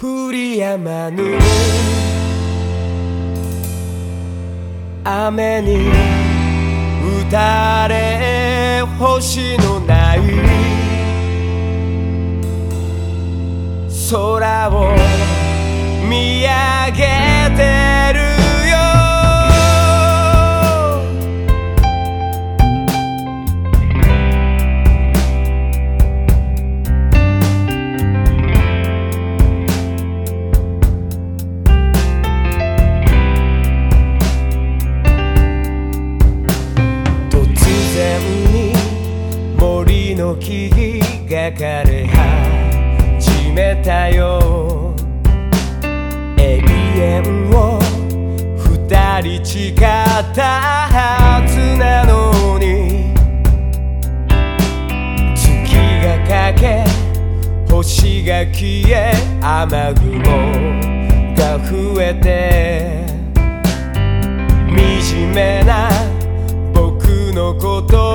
降りやまぬ雨に打たれ星のない空を見上げの木々が枯れ始めたよ。永遠を二人誓ったはずなのに。月が欠け星が消え雨雲が増えて。惨めな僕のこと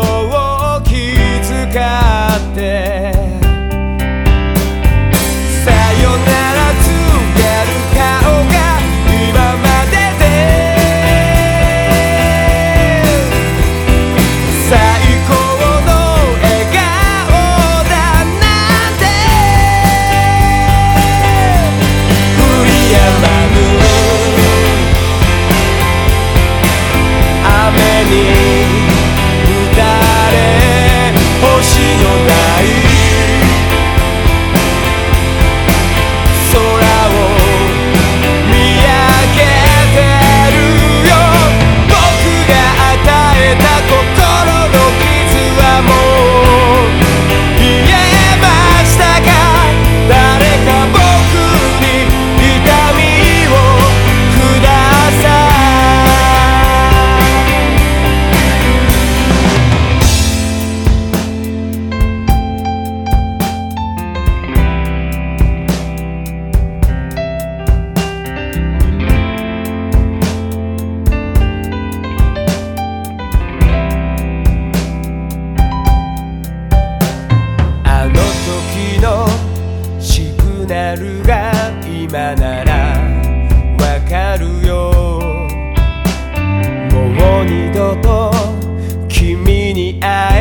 グナルが今ならわかるよ。もう二度と君に会う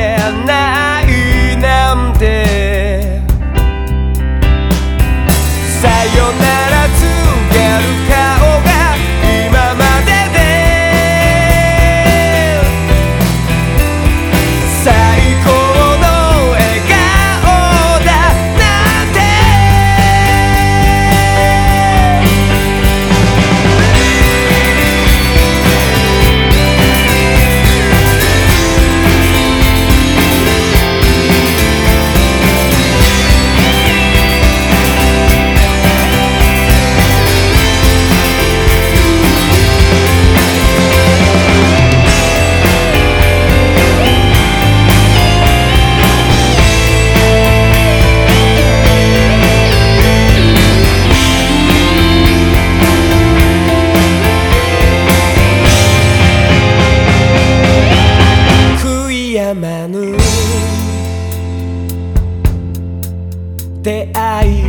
出会い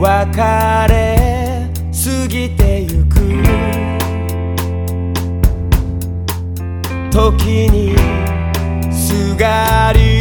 別れ過ぎてゆく。時にすがり